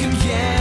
can